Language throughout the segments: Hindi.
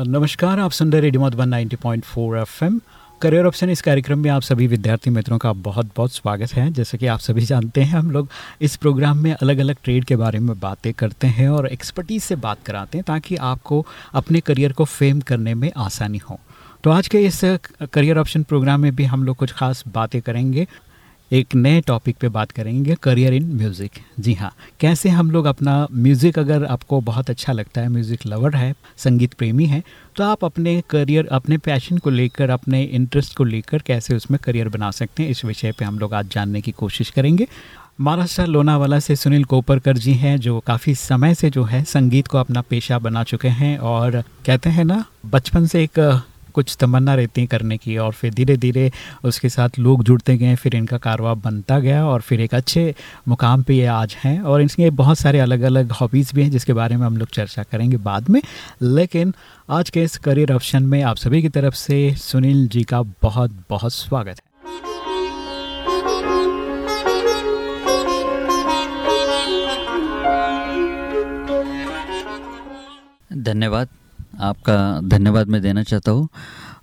नमस्कार, आप सुन रहे radio Madhuban 90.4 FM. Career option इस कार्यक्रम में आप सभी विद्यार्थी मित्रों का बहुत बहुत स्वागत है। जैसे कि आप सभी जानते हैं, हम लोग इस प्रोग्राम में अलग अलग ट्रेड के बारे में बातें करते हैं और एक्सपर्टीज से बात कराते हैं ताकि आपको अपने करियर को फेम करने में आसानी हो। तो आज के इस करियर ऑप्शन प्रोग्राम में भी हम लोग कुछ खास बातें करेंगे। एक नए टॉपिक पे बात करेंगे करियर इन म्यूज़िक जी हाँ कैसे हम लोग अपना म्यूज़िक अगर आपको बहुत अच्छा लगता है म्यूज़िक लवर है, संगीत प्रेमी है तो आप अपने करियर अपने पैशन को लेकर, अपने इंटरेस्ट को लेकर कैसे उसमें करियर बना सकते हैं, इस विषय पे हम लोग आज जानने की कोशिश करेंगे। महाराष्ट्र लोनावाला से सुनील कोपरकर जी हैं, जो काफ़ी समय से जो है संगीत को अपना पेशा बना चुके हैं और कहते हैं ना, बचपन से एक कुछ तमन्ना रहती है करने की और फिर धीरे धीरे उसके साथ लोग जुड़ते गए फिर इनका कारोबार बनता गया और फिर एक अच्छे मुकाम पे ये आज हैं और इनके बहुत सारे अलग अलग हॉबीज़ भी हैं जिसके बारे में हम लोग चर्चा करेंगे बाद में। लेकिन आज के इस करियर ऑप्शन में आप सभी की तरफ़ से सुनील जी का बहुत बहुत स्वागत है। धन्यवाद। आपका धन्यवाद मैं देना चाहता हूँ।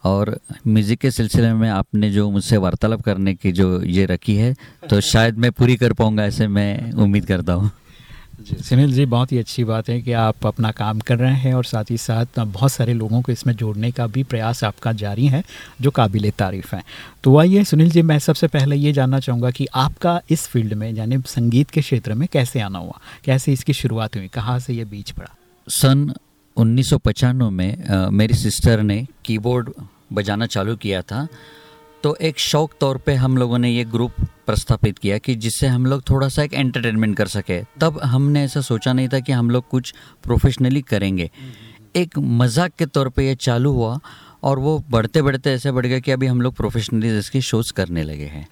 और म्यूज़िक के सिलसिले में आपने जो मुझसे वार्तालाप करने की जो ये रखी है तो शायद मैं पूरी कर पाऊँगा ऐसे मैं उम्मीद करता हूँ। जी सुनील जी बहुत ही अच्छी बात है कि आप अपना काम कर रहे हैं और साथ ही साथ बहुत सारे लोगों को इसमें जोड़ने का भी प्रयास आपका जारी है जो काबिल तारीफ़ है। तो आइए सुनील जी मैं सबसे पहले ये जानना चाहूँगा कि आपका इस फ़ील्ड में यानी संगीत के क्षेत्र में कैसे आना हुआ? कैसे इसकी शुरुआत हुई? कहाँ से ये बीच पड़ा? सन उन्नीस में आ, मेरी सिस्टर ने कीबोर्ड बजाना चालू किया था। तो एक शौक तौर पे हम लोगों ने ये ग्रुप प्रस्थापित किया कि जिससे हम लोग थोड़ा सा एक एंटरटेनमेंट कर सके। तब हमने ऐसा सोचा नहीं था कि हम लोग कुछ प्रोफेशनली करेंगे। एक मज़ाक के तौर पे ये चालू हुआ और वो बढ़ते बढ़ते ऐसे बढ़ गया कि अभी हम लोग प्रोफेशनली इसकी शोज़ करने लगे हैं।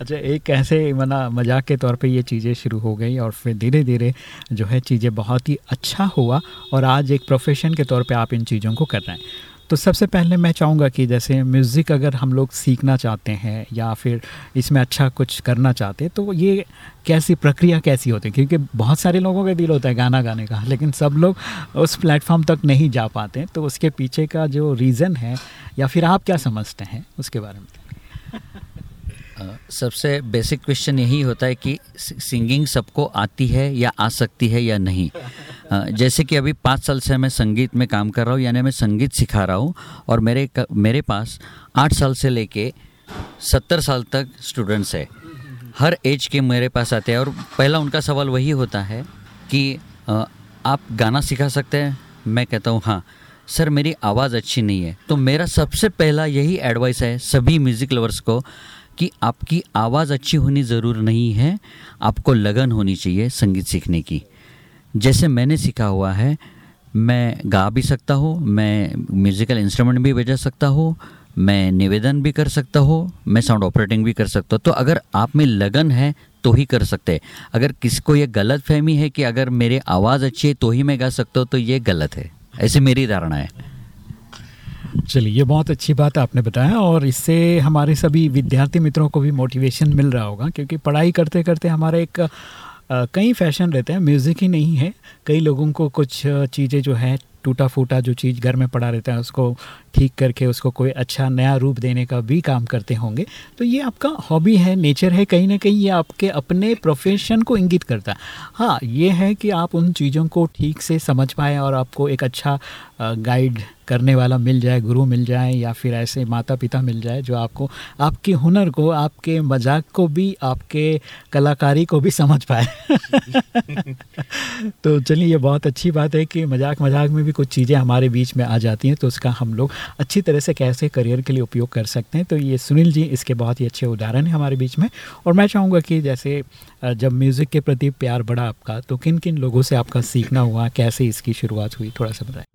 अच्छा एक ऐसे मना, मज़ाक के तौर पे ये चीज़ें शुरू हो गई और फिर धीरे धीरे जो है चीज़ें बहुत ही अच्छा हुआ और आज एक प्रोफेशन के तौर पे आप इन चीज़ों को कर रहे हैं। तो सबसे पहले मैं चाहूँगा कि जैसे म्यूज़िक अगर हम लोग सीखना चाहते हैं या फिर इसमें अच्छा कुछ करना चाहते हैं तो ये कैसी, प्रक्रिया कैसी होती है? क्योंकि बहुत सारे लोगों का दिल होता है गाना गाने का, लेकिन सब लोग उस प्लेटफॉर्म तक नहीं जा पाते तो उसके पीछे का जो रीज़न है या फिर आप क्या समझते हैं उसके बारे में? सबसे बेसिक क्वेश्चन यही होता है कि सिंगिंग सबको आती है या आ सकती है या नहीं? जैसे कि अभी पाँच साल से मैं संगीत में काम कर रहा हूँ, यानी मैं संगीत सिखा रहा हूँ, और मेरे मेरे पास आठ साल से लेके सत्तर साल तक स्टूडेंट्स है। हर एज के मेरे पास आते हैं, और पहला उनका सवाल वही होता है कि आप गाना सिखा सकते हैं? मैं कहता हूँ हाँ। सर, मेरी आवाज़ अच्छी नहीं है। तो मेरा सबसे पहला यही एडवाइस है सभी म्यूज़िक लवर्स को कि आपकी आवाज़ अच्छी होनी ज़रूर नहीं है, आपको लगन होनी चाहिए संगीत सीखने की। जैसे मैंने सीखा हुआ है, मैं गा भी सकता हूँ, मैं म्यूज़िकल इंस्ट्रूमेंट भी बजा सकता हूँ, मैं निवेदन भी कर सकता हूँ, मैं साउंड ऑपरेटिंग भी कर सकता हूँ। तो अगर आप में लगन है तो ही कर सकते हैं। अगर किसी को ये गलत फहमी है कि अगर मेरी आवाज़ अच्छी है तो ही मैं गा सकता हूँ तो ये गलत है। ऐसी मेरी धारणा है। चलिए, ये बहुत अच्छी बात आपने बताया और इससे हमारे सभी विद्यार्थी मित्रों को भी मोटिवेशन मिल रहा होगा क्योंकि पढ़ाई करते करते हमारा एक कई फ़ैशन रहते हैं म्यूज़िक ही नहीं है। कई लोगों को कुछ चीज़ें जो है टूटा फूटा जो चीज़ घर में पड़ा रहता है, उसको ठीक करके उसको कोई अच्छा नया रूप देने का भी काम करते होंगे। तो ये आपका हॉबी है नेचर है कहीं ना कहीं, ये आपके अपने प्रोफेशन को इंगित करता है। हाँ ये है कि आप उन चीज़ों को ठीक से समझ पाएँ और आपको एक अच्छा गाइड करने वाला मिल जाए, गुरु मिल जाए या फिर ऐसे माता पिता मिल जाए जो आपको, आपके हुनर को, आपके मज़ाक को भी, आपके कलाकारी को भी समझ पाए। तो चलिए, ये बहुत अच्छी बात है कि मज़ाक मज़ाक में भी कुछ चीज़ें हमारे बीच में आ जाती हैं तो उसका हम लोग अच्छी तरह से कैसे करियर के लिए उपयोग कर सकते हैं। तो ये सुनील जी, इसके बहुत ही अच्छे उदाहरण हैं हमारे बीच में। और मैं चाहूँगा कि जैसे जब म्यूज़िक के प्रति प्यार बढ़ा आपका तो किन किन लोगों से आपका सीखना हुआ, कैसे इसकी शुरुआत हुई, थोड़ा सा बताएँ।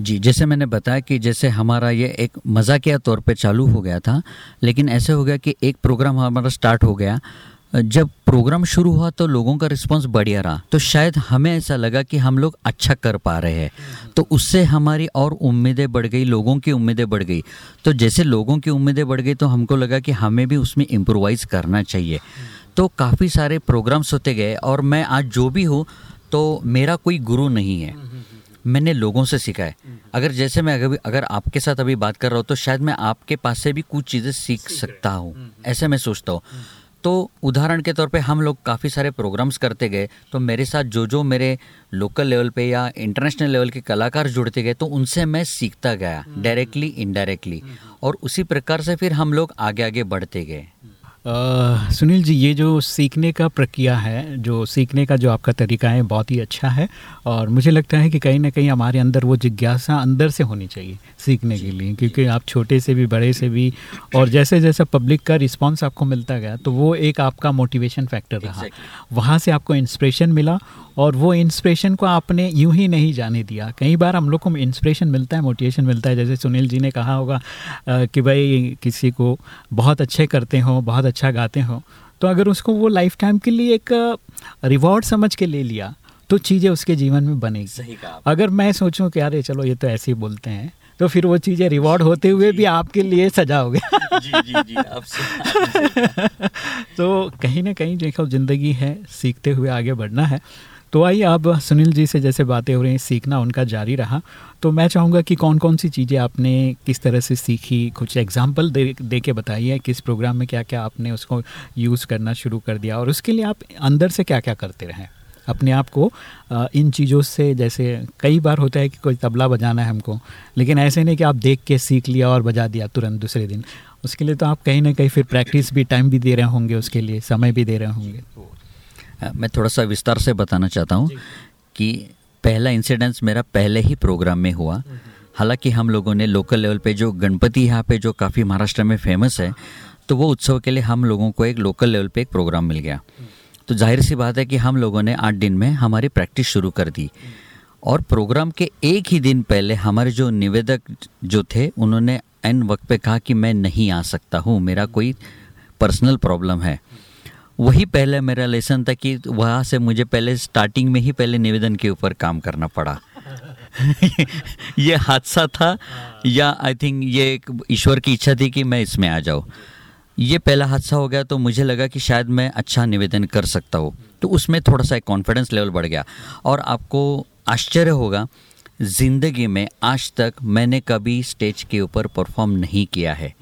जी जैसे मैंने बताया कि जैसे हमारा ये एक मजाकिया तौर पे चालू हो गया था लेकिन ऐसे हो गया कि एक प्रोग्राम हमारा स्टार्ट हो गया। जब प्रोग्राम शुरू हुआ तो लोगों का रिस्पांस बढ़िया रहा। तो शायद हमें ऐसा लगा कि हम लोग अच्छा कर पा रहे हैं। तो उससे हमारी और उम्मीदें बढ़ गई लोगों की उम्मीदें बढ़ गई। तो जैसे लोगों की उम्मीदें बढ़ गई तो हमको लगा कि हमें भी उसमें इम्प्रोवाइज़ करना चाहिए। तो काफ़ी सारे प्रोग्राम्स होते गए और मैं आज जो भी हूँ तो मेरा कोई गुरु नहीं है। मैंने लोगों से सीखा है। अगर जैसे मैं अगर अगर आपके साथ अभी बात कर रहा हूँ तो शायद मैं आपके पास से भी कुछ चीज़ें सीख सकता हूँ ऐसे मैं सोचता हूँ। तो उदाहरण के तौर पे हम लोग काफ़ी सारे प्रोग्राम्स करते गए तो मेरे साथ जो जो मेरे लोकल लेवल पे या इंटरनेशनल लेवल के कलाकार जुड़ते गए तो उनसे मैं सीखता गया डायरेक्टली इनडायरेक्टली और उसी प्रकार से फिर हम लोग आगे आगे बढ़ते गए। सुनील जी, ये जो सीखने का प्रक्रिया है, जो सीखने का जो आपका तरीका है, बहुत ही अच्छा है और मुझे लगता है कि कहीं ना कहीं हमारे अंदर वो जिज्ञासा अंदर से होनी चाहिए। सीखने के लिए क्योंकि आप छोटे से भी बड़े से भी और जैसे जैसे पब्लिक का रिस्पांस आपको मिलता गया तो वो एक आपका मोटिवेशन फैक्टर रहा। वहाँ से आपको इंस्पिरेशन मिला और वो इंस्पिरेशन को आपने यूँ ही नहीं जाने दिया। कई बार हम लोग को इंस्पिरेशन मिलता है मोटिवेशन मिलता है। जैसे सुनील जी ने कहा होगा कि भाई किसी को बहुत अच्छे करते हो बहुत अच्छा गाते हो तो अगर उसको वो लाइफ टाइम के लिए एक रिवॉर्ड समझ के ले लिया तो चीज़ें उसके जीवन में बनेगी। अगर मैं सोचूं कि अरे चलो ये तो ऐसे ही बोलते हैं। तो फिर वो चीज़ें रिवॉर्ड होते हुए भी आपके लिए सजा हो गया। जी जी जी तो कहीं ना कहीं देखो ज़िंदगी है सीखते हुए आगे बढ़ना है। तो आइए अब सुनील जी से जैसे बातें हो रही हैं सीखना उनका जारी रहा। तो मैं चाहूँगा कि कौन कौन सी चीज़ें आपने किस तरह से सीखी? कुछ एग्ज़ाम्पल दे दे के बताइए किस प्रोग्राम में क्या क्या आपने उसको यूज़ करना शुरू कर दिया और उसके लिए आप अंदर से क्या क्या करते रहें। अपने आप को इन चीज़ों से जैसे कई बार होता है कि कोई तबला बजाना है हमको लेकिन ऐसे नहीं कि आप देख के सीख लिया और बजा दिया तुरंत दूसरे दिन उसके लिए तो आप कहीं ना कहीं फिर प्रैक्टिस भी टाइम भी दे रहे होंगे उसके लिए समय भी दे रहे होंगे मैं थोड़ा सा विस्तार से बताना चाहता हूँ कि पहला इंसिडेंस मेरा पहले ही प्रोग्राम में हुआ हम्म, हम्म। हालाँकि हम लोगों ने लोकल लेवल पे जो गणपति यहाँ पे जो काफ़ी महाराष्ट्र में फ़ेमस है तो वो उत्सव के लिए हम लोगों को एक लोकल लेवल पे एक प्रोग्राम मिल गया। तो ज़ाहिर सी बात है कि हम लोगों ने आठ दिन में हमारी प्रैक्टिस शुरू कर दी। और प्रोग्राम के एक ही दिन पहले हमारे जो निवेदक जो थे, उन्होंने एन वक्त पे कहा कि मैं नहीं आ सकता हूँ, मेरा कोई पर्सनल प्रॉब्लम है। वही पहले मेरा लेसन था कि वहाँ से मुझे पहले स्टार्टिंग में ही पहले निवेदन के ऊपर काम करना पड़ा। ये हादसा था, या आई थिंक ये ईश्वर की इच्छा थी कि मैं इसमें आ जाऊँ। ये पहला हादसा हो गया तो मुझे लगा कि शायद मैं अच्छा निवेदन कर सकता हूँ। तो उसमें थोड़ा सा एक कॉन्फिडेंस लेवल बढ़ गया। और आपको आश्चर्य होगा ज़िंदगी में आज तक मैंने कभी स्टेज के ऊपर परफॉर्म नहीं किया है।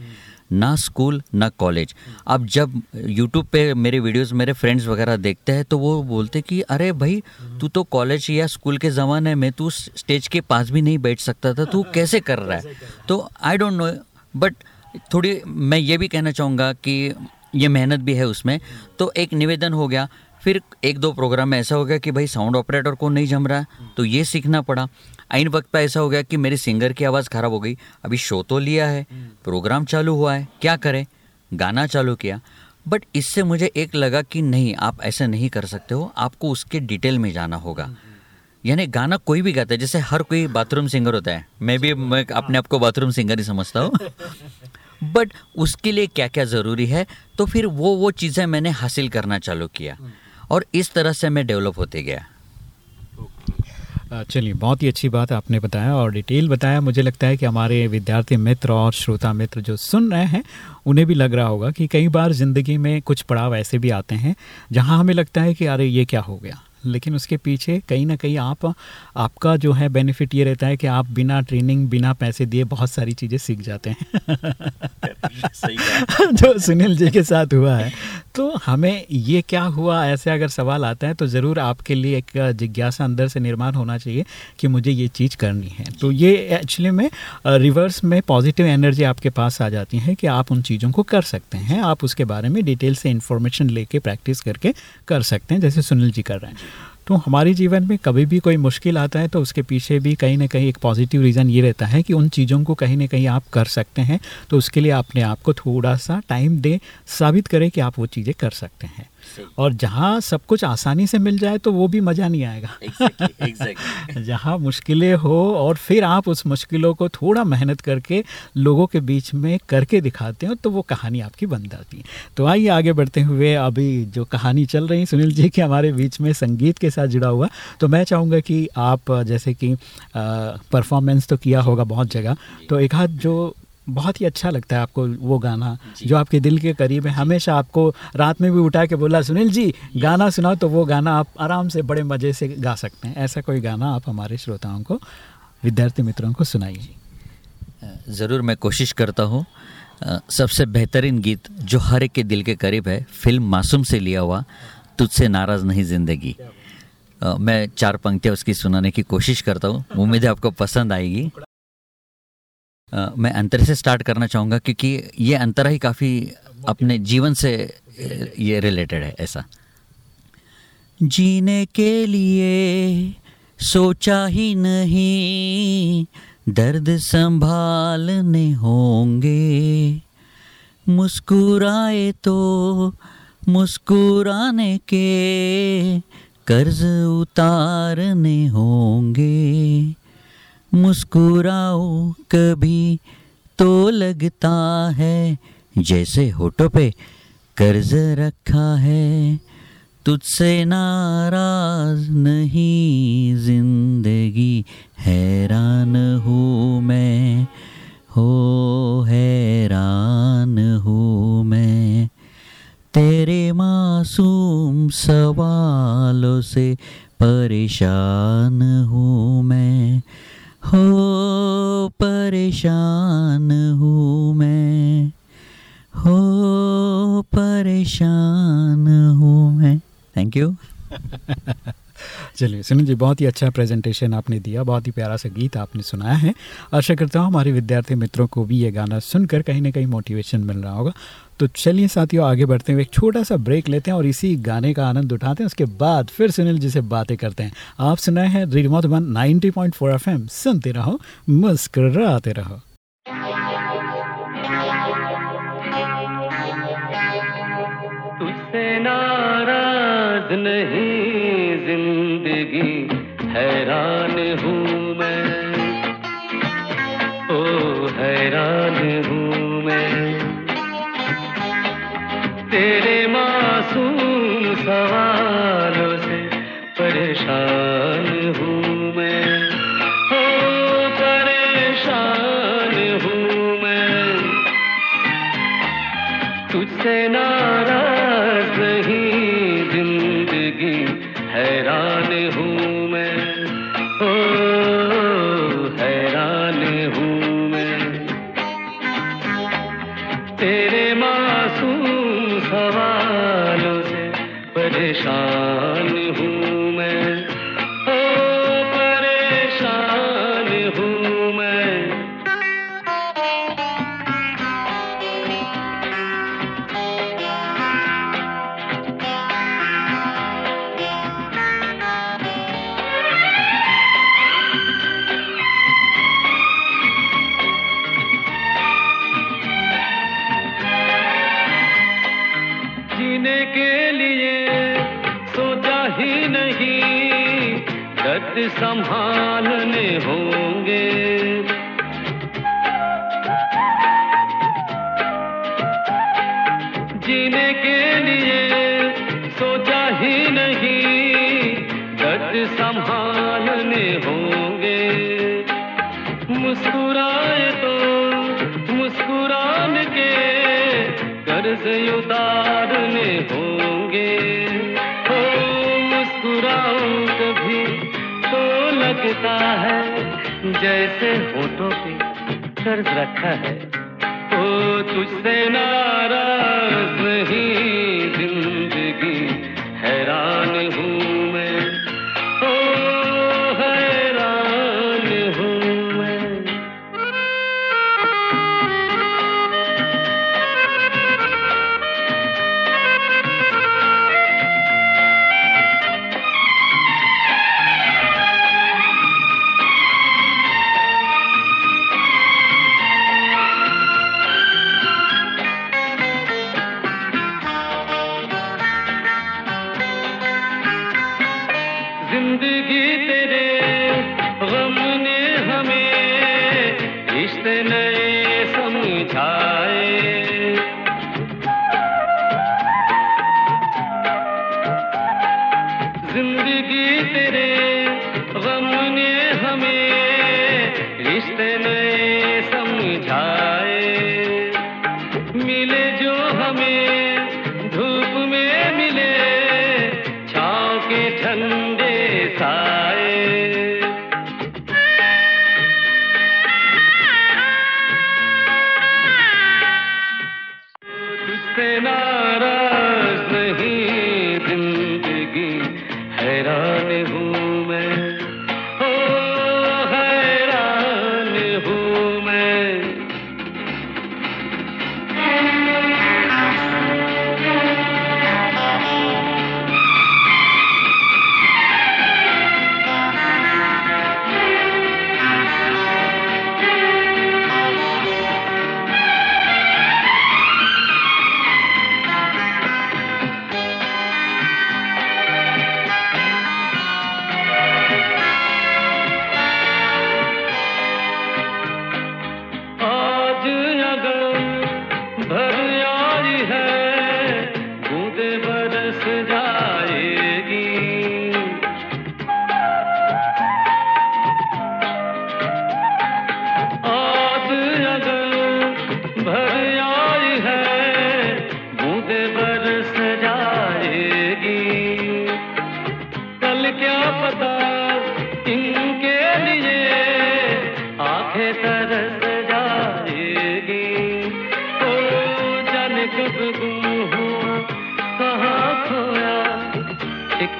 ना स्कूल ना कॉलेज अब जब यूट्यूब पे मेरे वीडियोस मेरे फ्रेंड्स वगैरह देखते हैं तो वो बोलते कि अरे भाई तू तो कॉलेज या स्कूल के ज़माने में तू स्टेज के पास भी नहीं बैठ सकता था तू कैसे कर रहा है? तो आई डोंट नो बट थोड़ी, मैं ये भी कहना चाहूँगा कि ये मेहनत भी है उसमें। तो एक निवेदन हो गया, फिर एक दो प्रोग्राम में ऐसा हो गया कि भाई साउंड ऑपरेटर को नहीं जम रहा तो ये सीखना पड़ा। आइन वक्त पर ऐसा हो गया कि मेरे सिंगर की आवाज़ ख़राब हो गई। अभी शो तो लिया है प्रोग्राम चालू हुआ है, क्या करें? गाना चालू किया। बट इससे मुझे एक लगा कि नहीं, आप ऐसा नहीं कर सकते हो, आपको उसके डिटेल में जाना होगा। यानी गाना कोई भी गाता है, जैसे हर कोई बाथरूम सिंगर होता है। मैं भी, मैं अपने आप को बाथरूम सिंगर ही समझता हूँ। बट उसके लिए क्या क्या ज़रूरी है? तो फिर वो वो चीज़ें मैंने हासिल करना चालू किया। और इस तरह से मैं डेवलप होते गया। चलिए, बहुत ही अच्छी बात आपने बताया और डिटेल बताया। मुझे लगता है कि हमारे विद्यार्थी मित्र और श्रोता मित्र जो सुन रहे हैं, उन्हें भी लग रहा होगा कि कई बार ज़िंदगी में कुछ पड़ाव ऐसे भी आते हैं, जहाँ हमें लगता है कि, अरे, ये क्या हो गया? लेकिन उसके पीछे कहीं ना कहीं आप आपका जो है बेनिफिट ये रहता है कि आप बिना ट्रेनिंग बिना पैसे दिए बहुत सारी चीज़ें सीख जाते हैं। सही जो सुनील जी के साथ हुआ है। तो हमें ये क्या हुआ ऐसे अगर सवाल आता है तो ज़रूर आपके लिए एक जिज्ञासा अंदर से निर्माण होना चाहिए कि मुझे ये चीज़ करनी है। तो ये एक्चुअली में रिवर्स में पॉजिटिव एनर्जी आपके पास आ जाती है कि आप उन चीज़ों को कर सकते हैं। आप उसके बारे में डिटेल से इन्फॉर्मेशन लेके प्रैक्टिस करके कर सकते हैं जैसे सुनील जी कर रहे हैं। तो हमारे जीवन में कभी भी कोई मुश्किल आता है तो उसके पीछे भी कहीं ना कहीं एक पॉजिटिव रीज़न ये रहता है कि उन चीज़ों को कहीं ना कहीं आप कर सकते हैं तो उसके लिए अपने आप को थोड़ा सा टाइम दें, साबित करें कि आप वो चीज़ें कर सकते हैं। और जहाँ सब कुछ आसानी से मिल जाए तो वो भी मज़ा नहीं आएगा। Exactly, exactly. जहाँ मुश्किलें हो और फिर आप उस मुश्किलों को थोड़ा मेहनत करके लोगों के बीच में करके दिखाते हो तो वो कहानी आपकी बन जाती है। तो आइए आगे बढ़ते हुए अभी जो कहानी चल रही सुनील जी की हमारे बीच में संगीत के साथ जुड़ा हुआ। तो मैं चाहूँगा कि आप जैसे कि परफॉर्मेंस तो किया होगा बहुत जगह तो एक हाथ जो बहुत ही अच्छा लगता है आपको वो गाना जो। आपके दिल के करीब है। हमेशा आपको रात में भी उठा के बोला सुनील जी गाना सुनाओ। तो वो गाना आप आराम से बड़े मज़े से गा सकते हैं। ऐसा कोई गाना आप हमारे श्रोताओं को विद्यार्थी मित्रों को सुनाइए। ज़रूर मैं कोशिश करता हूँ। सबसे बेहतरीन गीत जो हर एक के दिल के करीब है फ़िल्म मासूम से लिया हुआ तुझसे नाराज़ नहीं ज़िंदगी। मैं चार पंक्तियाँ उसकी सुनाने की कोशिश करता हूँ। उम्मीद है आपको पसंद आएगी। मैं अंतर से स्टार्ट करना चाहूँगा क्योंकि ये अंतरा ही काफ़ी अपने जीवन से ये रिलेटेड है ऐसा। जीने के लिए सोचा ही नहीं, दर्द संभालने होंगे। मुस्कुराए तो मुस्कुराने के कर्ज उतारने होंगे। मुस्कुराओ कभी तो लगता है, जैसे होठों पे कर्ज रखा है। तुझसे नाराज़ नहीं ज़िंदगी, हैरान हूँ मैं, हो हैरान हूँ मैं। तेरे मासूम सवालों से परेशान हूँ मैं। हो परेशान हूँ मैं। हो परेशान हूँ मैं। थैंक यू चलिए सुनील जी, बहुत ही अच्छा प्रेजेंटेशन आपने दिया, बहुत ही प्यारा सा गीत आपने सुनाया है। आशा करता हूँ हमारे विद्यार्थी मित्रों को भी ये गाना सुनकर कहीं ना कहीं मोटिवेशन मिल रहा होगा। तो चलिए साथियों, आगे बढ़ते हुए एक छोटा सा ब्रेक लेते हैं और इसी गाने का आनंद उठाते हैं। उसके बाद फिर सुनील जी से बातें करते हैं। आप सुनाए हैं remote one ninety point four F M सुनते रहो, मुस्कराते रहो। नहीं तेरे मासूम सवालों से परेशान हूँ मैं। हो परेशान हूँ मैं। तुझसे नाराज़ जैसे होठों पे कर्ज रखा है। ओ तुझसे नाराज़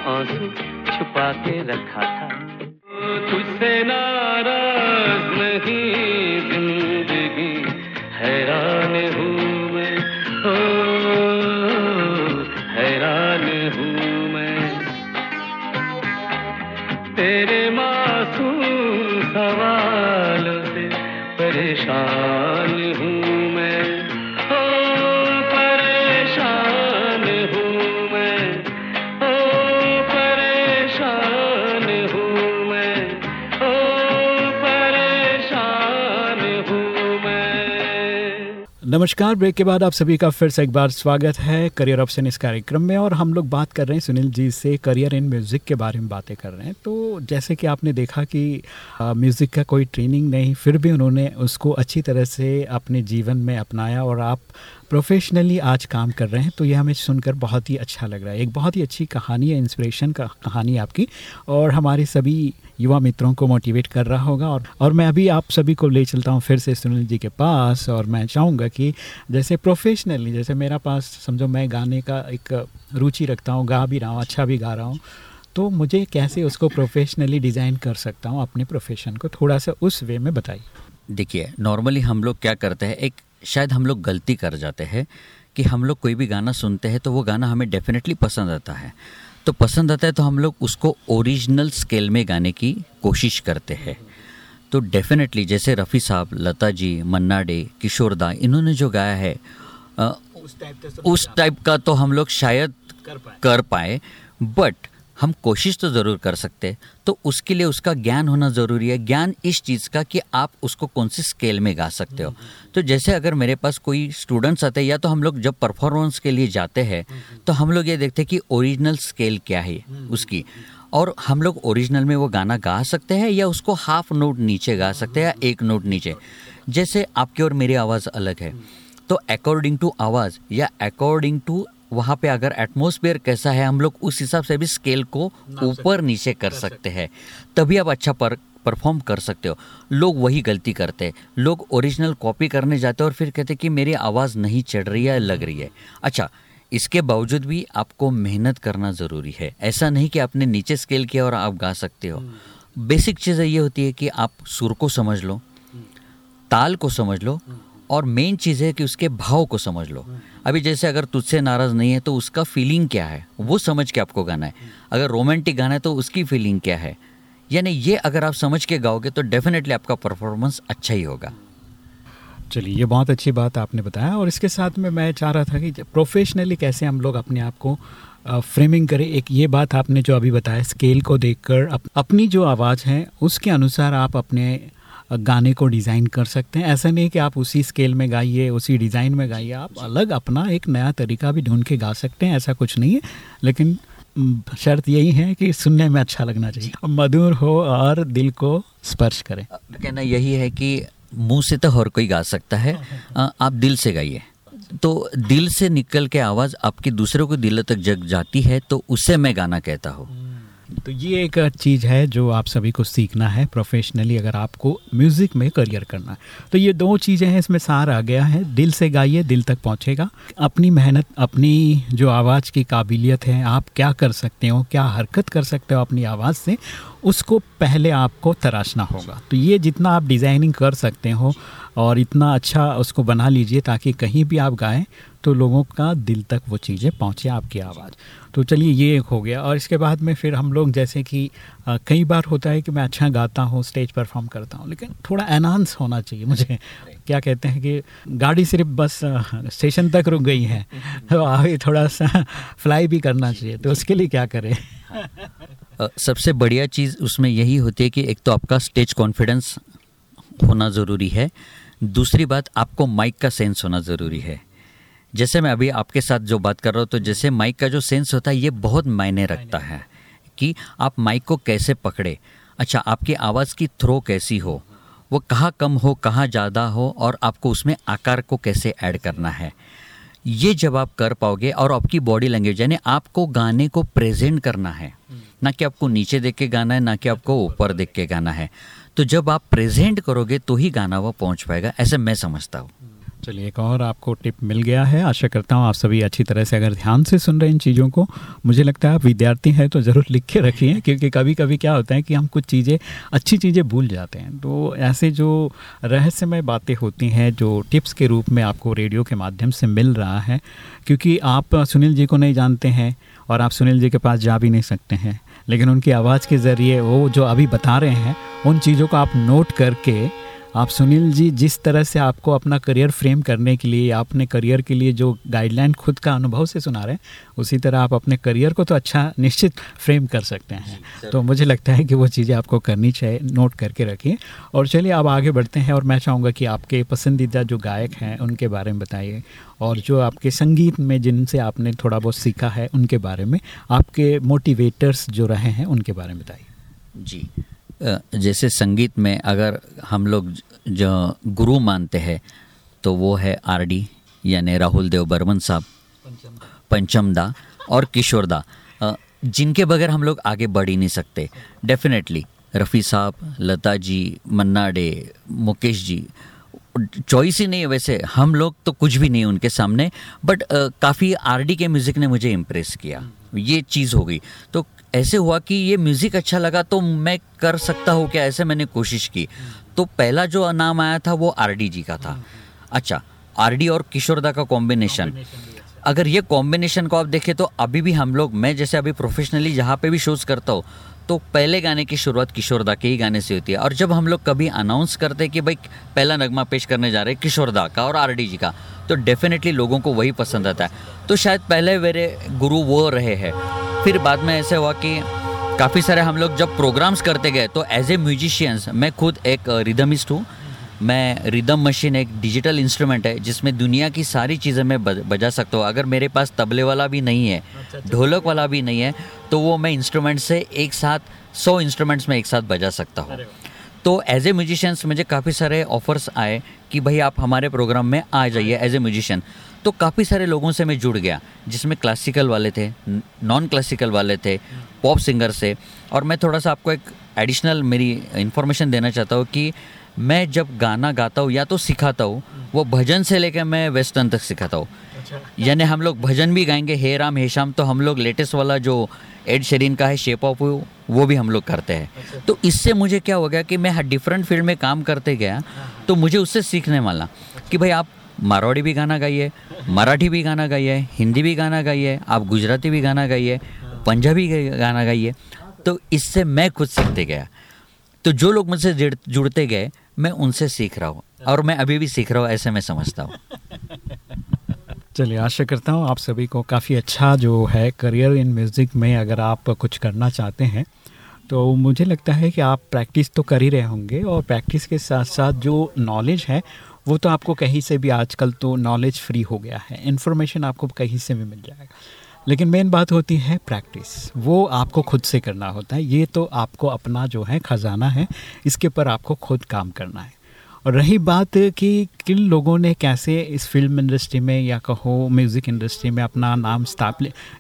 आँसू छुपा के रखा था। तुझसे नाराज़ नमस्कार, ब्रेक के बाद आप सभी का फिर से एक बार स्वागत है करियर ऑप्शन इस कार्यक्रम में और हम लोग बात कर रहे हैं सुनील जी से करियर इन म्यूज़िक के बारे में बातें कर रहे हैं। तो जैसे कि आपने देखा कि म्यूज़िक का कोई ट्रेनिंग नहीं, फिर भी उन्होंने उसको अच्छी तरह से अपने जीवन में अपनाया और आप प्रोफेशनली आज काम कर रहे हैं तो ये हमें सुनकर बहुत ही अच्छा लग रहा है। एक बहुत ही अच्छी कहानी है इंस्पिरेशन का कहानी आपकी, और हमारे सभी युवा मित्रों को मोटिवेट कर रहा होगा, और और मैं अभी आप सभी को ले चलता हूँ फिर से सुनील जी के पास, और मैं चाहूँगा कि जैसे प्रोफेशनली जैसे मेरा पास, समझो मैं गाने का एक रुचि रखता हूँ, गा भी रहा हूँ अच्छा भी गा रहा हूँ तो मुझे कैसे उसको प्रोफेशनली डिज़ाइन कर सकता हूँ, अपने प्रोफेशन को थोड़ा सा उस वे में बताइए। देखिए नॉर्मली हम लोग क्या करते हैं, एक शायद हम लोग गलती कर जाते हैं कि हम लोग कोई भी गाना सुनते हैं तो वो गाना हमें डेफिनेटली पसंद आता है। तो पसंद आता है तो हम लोग उसको ओरिजिनल स्केल में गाने की कोशिश करते हैं। तो डेफिनेटली जैसे रफ़ी साहब लता जी मन्ना डे किशोर दा इन्होंने जो गाया है अ, उस टाइप का तो हम लोग शायद कर पाए। बट हम कोशिश तो ज़रूर कर सकते तो उसके लिए उसका ज्ञान होना ज़रूरी है। ज्ञान इस चीज़ का कि आप उसको कौन सी स्केल में गा सकते हो। तो जैसे अगर मेरे पास कोई स्टूडेंट्स आते हैं या तो हम लोग जब परफॉर्मेंस के लिए जाते हैं तो हम लोग ये देखते हैं कि ओरिजिनल स्केल क्या है उसकी। और हम लोग ओरिजिनल में वो गाना गा सकते हैं या उसको हाफ़ नोट नीचे गा सकते हैं या एक नोट नीचे। जैसे आपकी और मेरी आवाज़ अलग है तो अकॉर्डिंग टू आवाज़ या अकॉर्डिंग टू वहाँ पे अगर एटमोसफेयर कैसा है हम लोग उस हिसाब से भी स्केल को ऊपर नीचे कर सकते हैं। तभी आप अच्छा पर परफॉर्म कर सकते हो। लोग वही गलती करते हैं। लोग ओरिजिनल कॉपी करने जाते हैं और फिर कहते हैं कि मेरी आवाज़ नहीं चढ़ रही है लग रही है। अच्छा इसके बावजूद भी आपको मेहनत करना ज़रूरी है। ऐसा नहीं कि आपने नीचे स्केल किया और आप गा सकते हो। बेसिक चीज़ ये होती है कि आप सुर को समझ लो ताल को समझ लो और मेन चीज़ है कि उसके भाव को समझ लो। अभी जैसे अगर तुझसे नाराज़ नहीं है तो उसका फीलिंग क्या है? वो समझ के आपको गाना है। अगर रोमांटिक गाना है तो उसकी फीलिंग क्या है? यानी ये अगर आप समझ के गाओगे तो डेफिनेटली आपका परफॉर्मेंस अच्छा ही होगा। चलिए ये बहुत अच्छी बात आपने बताया और इसके साथ में मैं चाह रहा था कि प्रोफेशनली कैसे हम लोग अपने आप को फ्रेमिंग करें। एक ये बात आपने जो अभी बताया स्केल को देखकर अप, अपनी जो आवाज़ है उसके अनुसार आप अपने गाने को डिज़ाइन कर सकते हैं। ऐसा नहीं कि आप उसी स्केल में गाइए उसी डिज़ाइन में गाइए। आप अलग अपना एक नया तरीका भी ढूंढ के गा सकते हैं ऐसा कुछ नहीं है। लेकिन शर्त यही है कि सुनने में अच्छा लगना चाहिए। मधुर हो और दिल को स्पर्श करें। कहना यही है कि मुँह से तो हर कोई गा सकता है। आप दिल से गाइए। तो दिल से निकल के आवाज़ आपकी दूसरों को दिल तक जग जाती है तो उसे मैं गाना कहता हूँ। तो ये एक चीज़ है जो आप सभी को सीखना है प्रोफेशनली अगर आपको म्यूज़िक में करियर करना है। तो ये दो चीज़ें हैं, इसमें सार आ गया है। दिल से गाइए, दिल तक पहुंचेगा। अपनी मेहनत, अपनी जो आवाज़ की काबिलियत है, आप क्या कर सकते हो, क्या हरकत कर सकते हो अपनी आवाज़ से, उसको पहले आपको तराशना होगा। तो ये जितना आप डिज़ाइनिंग कर सकते हो और इतना अच्छा उसको बना लीजिए ताकि कहीं भी आप गाएँ तो लोगों का दिल तक वो चीज़ें पहुँचे आपकी आवाज़। तो चलिए ये एक हो गया। और इसके बाद में फिर हम लोग जैसे कि कई बार होता है कि मैं अच्छा गाता हूँ स्टेज परफॉर्म करता हूँ लेकिन थोड़ा एनहांस होना चाहिए मुझे। क्या कहते हैं कि गाड़ी सिर्फ़ बस स्टेशन तक रुक गई है तो आगे थोड़ा सा फ्लाई भी करना चाहिए तो उसके लिए क्या करें? सबसे बढ़िया चीज़ उसमें यही होती है कि एक तो आपका स्टेज कॉन्फिडेंस होना ज़रूरी है दूसरी बात आपको माइक का सेंस होना ज़रूरी है। जैसे मैं अभी आपके साथ जो बात कर रहा हूँ तो जैसे माइक का जो सेंस होता है ये बहुत मायने रखता है कि आप माइक को कैसे पकड़े। अच्छा आपकी आवाज़ की थ्रो कैसी हो? वो कहाँ कम हो कहाँ ज़्यादा हो और आपको उसमें आकार को कैसे ऐड करना है? ये जब आप कर पाओगे और आपकी बॉडी लैंग्वेज यानी आपको गाने को प्रेजेंट करना है ना कि आपको नीचे देख के गाना है ना कि आपको ऊपर देख के गाना है। तो जब आप प्रेजेंट करोगे तो ही गाना वह पहुँच पाएगा ऐसे मैं समझता हूँ। चलिए एक और आपको टिप मिल गया है। आशा करता हूँ आप सभी अच्छी तरह से अगर ध्यान से सुन रहे हैं इन चीज़ों को, मुझे लगता है आप विद्यार्थी हैं तो ज़रूर लिख के रखिए, क्योंकि कभी कभी क्या होता है कि हम कुछ चीज़ें, अच्छी चीज़ें भूल जाते हैं। तो ऐसे जो रहस्यमय बातें होती हैं, जो टिप्स के रूप में आपको रेडियो के माध्यम से मिल रहा है, क्योंकि आप सुनील जी को नहीं जानते हैं, और आप सुनील जी के पास जा भी नहीं सकते हैं, लेकिन उनकी आवाज़ के ज़रिए वो जो अभी बता रहे हैं, उन चीज़ों को आप नोट करके आप सुनील जी जिस तरह से आपको अपना करियर फ्रेम करने के लिए या अपने करियर के लिए जो गाइडलाइन खुद का अनुभव से सुना रहे हैं उसी तरह आप अपने करियर को तो अच्छा निश्चित फ्रेम कर सकते हैं। तो मुझे लगता है कि वो चीज़ें आपको करनी चाहिए नोट करके रखिए। और चलिए अब आगे बढ़ते हैं और मैं चाहूँगा कि आपके पसंदीदा जो गायक हैं उनके बारे में बताइए। और जो आपके संगीत में जिनसे आपने थोड़ा बहुत सीखा है उनके बारे में आपके मोटिवेटर्स जो रहे हैं उनके बारे में बताइए। जी। जैसे संगीत में अगर हम लोग जो गुरु मानते हैं तो वो है आर डी, यानी राहुल देव बर्मन साहब। पंचम और किशोर दा। जिनके बगैर हम लोग आगे बढ़ ही नहीं सकते। डेफिनेटली रफ़ी साहब, लता जी, मन्ना डे, मुकेश जी चॉइस ही नहीं है वैसे। हम लोग तो कुछ भी नहीं उनके सामने बट काफ़ी आरडी के म्यूज़िक ने मुझे इम्प्रेस किया। ये चीज़ हो गई। तो ऐसे हुआ कि ये म्यूज़िक अच्छा लगा तो मैं कर सकता हूँ क्या? ऐसे मैंने कोशिश की। तो पहला जो नाम आया था वो आर जी का था। अच्छा आरडी और किशोरदा का कॉम्बिनेशन अगर ये कॉम्बिनेशन को आप देखें तो अभी भी हम लोग मैं जैसे अभी प्रोफेशनली जहाँ पे भी शोज़ करता हूँ तो पहले गाने की शुरुआत किशोरदा के ही गाने से होती है। और जब हम लोग कभी अनाउंस करते हैं कि भाई पहला नगमा पेश करने जा रहे हैं किशोरदा का और आर जी का तो डेफिनेटली लोगों को वही पसंद आता है। तो शायद पहले मेरे गुरु वो रहे हैं। फिर बाद में ऐसे हुआ कि काफ़ी सारे हम लोग जब प्रोग्राम्स करते गए तो एज ए म्यूजिशियंस मैं खुद एक रिदमिस्ट हूँ। मैं रिदम मशीन एक डिजिटल इंस्ट्रूमेंट है जिसमें दुनिया की सारी चीज़ें मैं बजा सकता हूँ। अगर मेरे पास तबले वाला भी नहीं है अच्छा, अच्छा। ढोलक वाला भी नहीं है तो वो मैं इंस्ट्रूमेंट से एक साथ सौ इंस्ट्रूमेंट्स में एक साथ बजा सकता हूँ। तो एज ए म्यूजिशियंस मुझे काफ़ी सारे ऑफर्स आए कि भाई आप हमारे प्रोग्राम में आ जाइए एज ए म्यूजिशियन तो काफ़ी सारे लोगों से मैं जुड़ गया जिसमें क्लासिकल वाले थे नॉन क्लासिकल वाले थे पॉप सिंगर से। और मैं थोड़ा सा आपको एक एडिशनल मेरी इन्फॉर्मेशन देना चाहता हूँ कि मैं जब गाना गाता हूँ या तो सिखाता हूँ वो भजन से लेकर मैं वेस्टर्न तक सिखाता हूँ अच्छा। यानी हम लोग भजन भी गाएँगे हे राम हे शाम तो हम लोग लेटेस्ट वाला जो एड शरीन का है शेप ऑफ़ यू वो भी हम लोग करते हैं अच्छा। तो इससे मुझे क्या हो गया कि मैं डिफरेंट फ़ील्ड में काम करते गया हाँ। तो मुझे उससे सीखने वाला कि भाई आप मारवाड़ी भी गाना गाइए मराठी भी गाना गाइए हिंदी भी गाना गाइए आप गुजराती भी गाना गाइए पंजाबी गाना गाइए तो इससे मैं खुद सीखते गया तो जो लोग मुझसे जुड़ते गए मैं उनसे सीख रहा हूँ, और मैं अभी भी सीख रहा हूँ, ऐसे मैं समझता हूँ। चलिए, आशा करता हूँ आप सभी को काफ़ी अच्छा जो है करियर इन म्यूज़िक में अगर आप कुछ करना चाहते हैं तो मुझे लगता है कि आप प्रैक्टिस तो कर ही रहे होंगे, और प्रैक्टिस के साथ साथ जो नॉलेज है, वो तो आपको कहीं से भी आजकल तो नॉलेज फ्री हो गया है। इन्फॉर्मेशन आपको कहीं से भी मिल जाएगा। लेकिन मेन बात होती है प्रैक्टिस वो आपको खुद से करना होता है। ये तो आपको अपना जो है ख़जाना है इसके ऊपर आपको खुद काम करना है। और रही बात कि किन लोगों ने कैसे इस फ़िल्म इंडस्ट्री में या कहो म्यूज़िक इंडस्ट्री में अपना नाम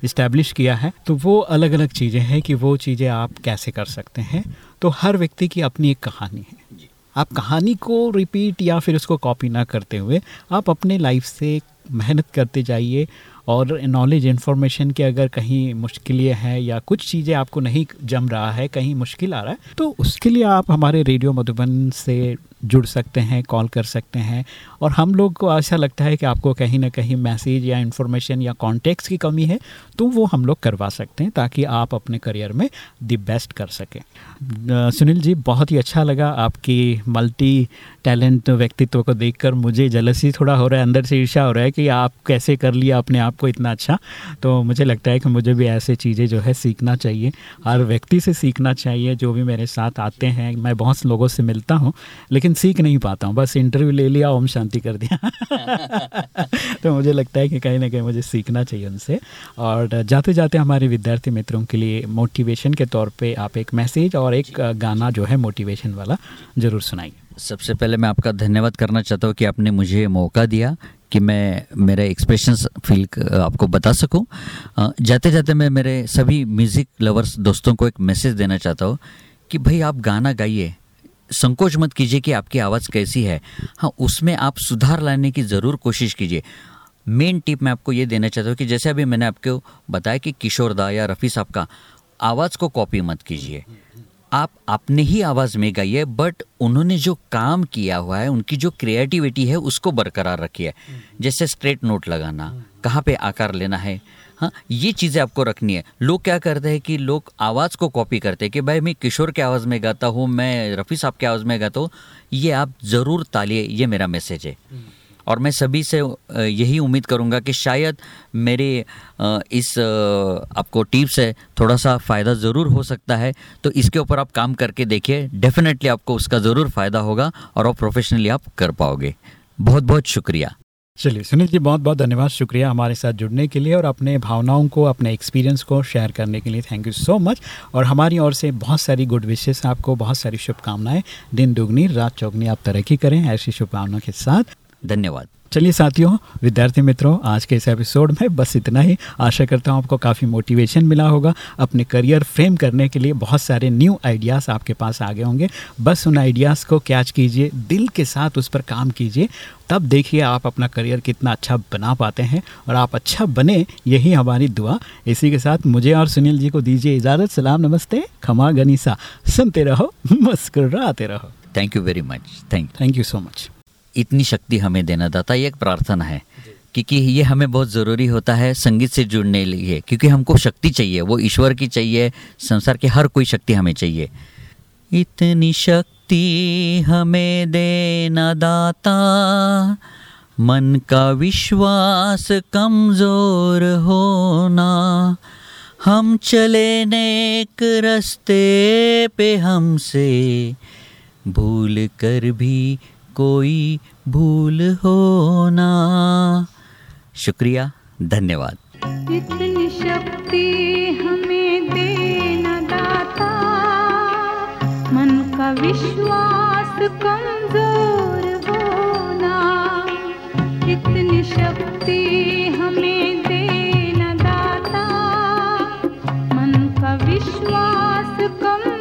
इस्टेब्लिश किया है तो वो अलग अलग चीज़ें हैं कि वो चीज़ें आप कैसे कर सकते हैं। तो हर व्यक्ति की अपनी एक कहानी है। आप कहानी को रिपीट या फिर उसको कॉपी ना करते हुए आप अपने लाइफ से मेहनत करते जाइए और नॉलेज इन्फॉर्मेशन के अगर कहीं मुश्किलें हैं या कुछ चीज़ें आपको नहीं जम रहा है, कहीं मुश्किल आ रहा है तो उसके लिए आप हमारे रेडियो मधुबन से जुड़ सकते हैं, कॉल कर सकते हैं। और हम लोग को ऐसा लगता है कि आपको कहीं ना कहीं मैसेज या इन्फॉर्मेशन या कॉन्टेक्ट्स की कमी है तो वो हम लोग करवा सकते हैं ताकि आप अपने करियर में दी बेस्ट कर सकें। सुनील जी, बहुत ही अच्छा लगा आपकी मल्टी टैलेंट व्यक्तित्व को देखकर। मुझे जलसी थोड़ा हो रहा है, अंदर से ईर्षा हो रहा है कि आप कैसे कर लिया अपने आप को इतना अच्छा। तो मुझे लगता है कि मुझे भी ऐसे चीज़ें जो है सीखना चाहिए। हर व्यक्ति से सीखना चाहिए, जो भी मेरे साथ आते हैं, मैं बहुत लोगों से मिलता हूँ, लेकिन लेकिन सीख नहीं पाता हूँ। बस इंटरव्यू ले लिया ओम शांति कर दिया। तो मुझे लगता है कि कहीं ना कहीं मुझे सीखना चाहिए उनसे। और जाते जाते हमारे विद्यार्थी मित्रों के लिए मोटिवेशन के तौर पे आप एक मैसेज और एक गाना जो है मोटिवेशन वाला ज़रूर सुनाइए। सबसे पहले मैं आपका धन्यवाद करना चाहता हूँ कि आपने मुझे मौका दिया कि मैं मेरे एक्सप्रेशन फील आपको बता सकूँ। जाते जाते मैं मेरे सभी म्यूज़िक लवर्स दोस्तों को एक मैसेज देना चाहता हूँ कि भाई आप गाना गाइए। संकोच मत कीजिए कि आपकी आवाज़ कैसी है। हाँ उसमें आप सुधार लाने की ज़रूर कोशिश कीजिए। मेन टिप मैं आपको ये देना चाहता हूँ कि जैसे अभी मैंने आपको बताया कि किशोर दा या रफ़ी साहब का आवाज़ को कॉपी मत कीजिए। आप अपने ही आवाज़ में गाइए बट उन्होंने जो काम किया हुआ है, उनकी जो क्रिएटिविटी है, उसको बरकरार रखिए। जैसे स्ट्रेट नोट लगाना, कहाँ पे आकार लेना है हाँ ये चीज़ें आपको रखनी है। लोग क्या करते हैं कि लोग आवाज़ को कॉपी करते हैं कि भाई मैं किशोर के आवाज़ में गाता हूँ, मैं रफ़ी साहब के आवाज़ में गाता हूँ। ये आप ज़रूर तालिए, ये मेरा मैसेज है। और मैं सभी से यही उम्मीद करूँगा कि शायद मेरे इस आपको टिप्स है थोड़ा सा फ़ायदा ज़रूर हो सकता है। तो इसके ऊपर आप काम करके देखिए डेफिनेटली आपको उसका ज़रूर फ़ायदा होगा और आप प्रोफेशनली आप कर पाओगे। बहुत बहुत शुक्रिया। चलिए, सुनील जी, बहुत बहुत धन्यवाद, शुक्रिया हमारे साथ जुड़ने के लिए और अपने भावनाओं को, अपने एक्सपीरियंस को शेयर करने के लिए थैंक यू सो मच और हमारी ओर से बहुत सारी गुड विशेष आपको, बहुत सारी शुभकामनाएँ। दिन दुगनी, रात चौगनी, आप तरक्की करें, ऐसी शुभकामनाओं के साथ। धन्यवाद। चलिए साथियों विद्यार्थी मित्रों आज के इस एपिसोड में बस इतना ही। आशा करता हूँ आपको काफ़ी मोटिवेशन मिला होगा। अपने करियर फ्रेम करने के लिए बहुत सारे न्यू आइडियाज़ आपके पास आ गए होंगे। बस उन आइडियाज़ को कैच कीजिए दिल के साथ उस पर काम कीजिए। तब देखिए आप अपना करियर कितना अच्छा बना पाते हैं और आप अच्छा बने यही हमारी दुआ। इसी के साथ मुझे और सुनील जी को दीजिए इजाज़त। सलाम नमस्ते। खमा गनीसा। सुनते रहो मुस्कुराते रहो। Thank you very much thank thank you so much इतनी शक्ति हमें देना, दाता, ये एक प्रार्थना है। क्योंकि ये हमें बहुत ज़रूरी होता है संगीत से जुड़ने लिए, क्योंकि हमको शक्ति चाहिए, वो ईश्वर की चाहिए, संसार की हर कोई शक्ति हमें चाहिए। इतनी शक्ति हमें देना, दाता, मन का विश्वास कमज़ोर होना। हम चले नेक रस्ते पे हमसे, भूल कर भी कोई भूल होना शुक्रिया, धन्यवाद। इतनी शक्ति हमें देना दाता। मन का विश्वास कमज़ोर होना। इतनी शक्ति हमें देना दाता। मन का विश्वास कमज़ोर